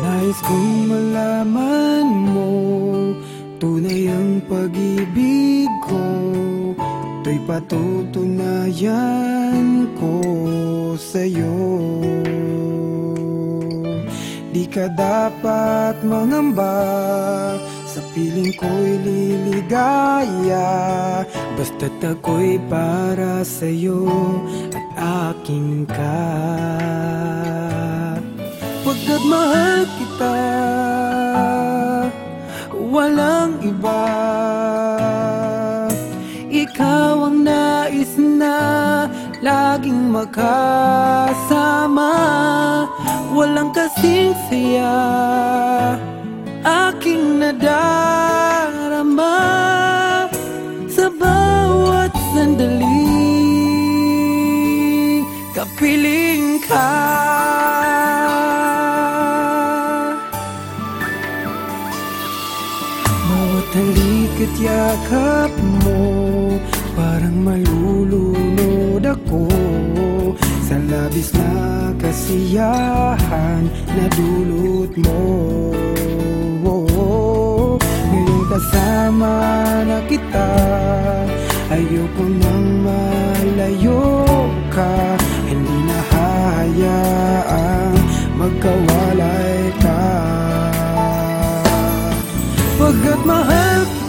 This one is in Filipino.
Nais kong malaman mo Tunay ang pag-ibig ko Ito'y patutunayan ko sa'yo. Di ka dapat mangamba piling ko'y liligaya Basta't ako'y para sa'yo At aking ka. Pagkat mahal kita Walang iba. Ikaw ang nais na Laging makasama. Walang kasing saya Aking nadarama Ka Bawat halik yakap mo Parang malulunod ako. Sa labis na kasiyahan Na dulot mo. Ngayong kasama na kita Ayoko nang malayo Pagkat mahal kita